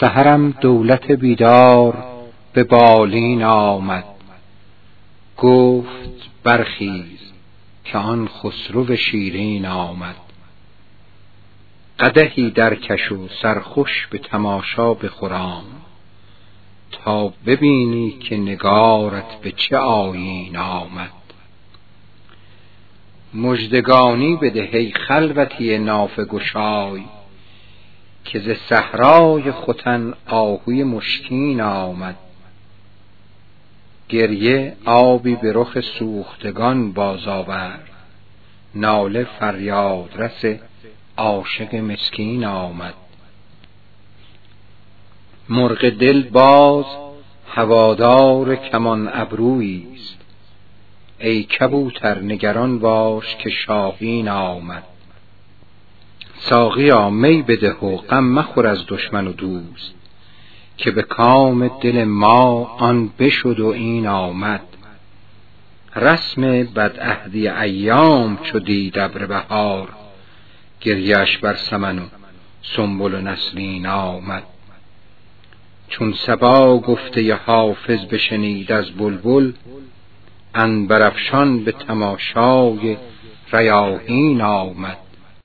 سهرم دولت بیدار به بالین آمد. گفت برخیز که آن خسرو شیرین آمد. قدهی درکش و سرخوش به تماشا بخرام تا ببینی که نگارت به چه آیین آمد. مژدگانی بده ای خلوتی نافه گشای که ز صحرای ختن آهوی مشکین آمد. گریه آبی به رخ سوختگان باز آورد. ناله فریاد رس عاشق مسکین آمد. مرغ دل باز هوادار کمان ابرویی است. ای کبوتر نگران باش که شاهین آمد. ساقیا می بده و غم مخور از دشمن و دوست که به کام دل ما آن بشد و این آمد. رسم بدعهدی ایام چو دید ابر بهار گریش بر سمن و سنبل و نسرین آمد. چون سبا گفته حافظ بشنید از بلبل عنبرافشان به تماشای ریاحین آمد.